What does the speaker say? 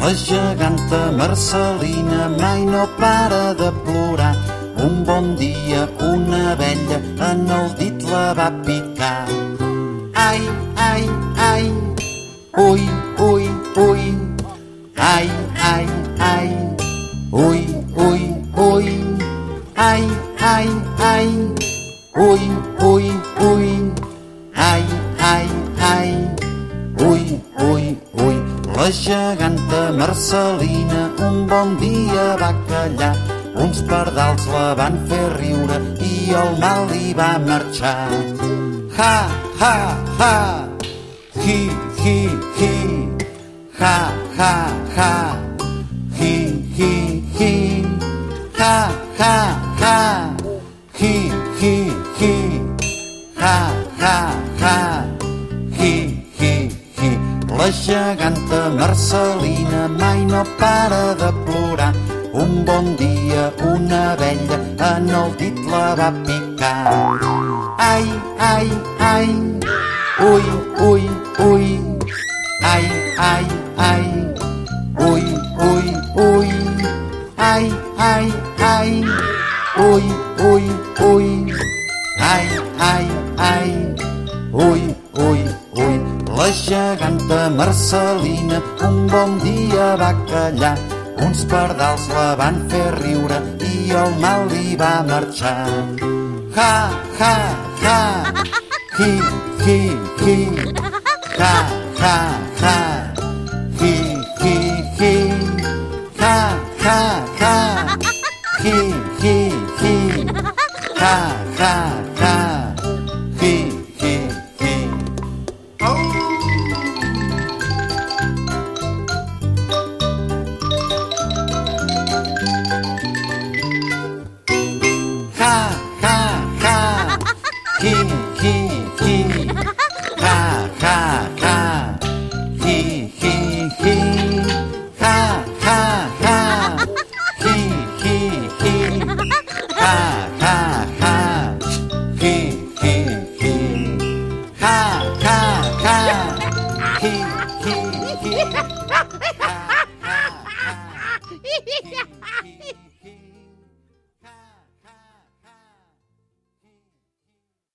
La geganta Marcelina mai no para de plorar. Un bon dia una abella en el dit la va picar. Ai, ai, ai, ui, ui, ui, ai, ai, ai, ui, ui, ui, ai, ai, ai, ui, ui, ui, ai, La geganta Marcelina un bon dia va callar, uns pardals la van fer riure i el mal li va marxar. Ha, ha, ha, hi, hi, hi, ha, ha, ha, hi, hi, hi, ha, ha, ha, hi, hi, hi, ha, ha, ha, hi, hi, hi. La geganta Marcelina mai no para de plorar. Un bon dia una abella en el dit la va picar. Ai, ai, ai, ui, ui, ui, ai, ai, ai, ui, ui, ui, ai, ai, ai, ui, ui, ui, La geganta Marcelina un bon dia va callar, uns pardals la van fer riure i el mal li va marxar. Ha, ha, ha, hi, hi, hi, ha, ha, ha, hi, hi, hi, ha, ha, ha, hi, hi, hi, ha, ha, ha, hi, hi, ha, ha, ha, hi, hi, hi, ha, ha, ha.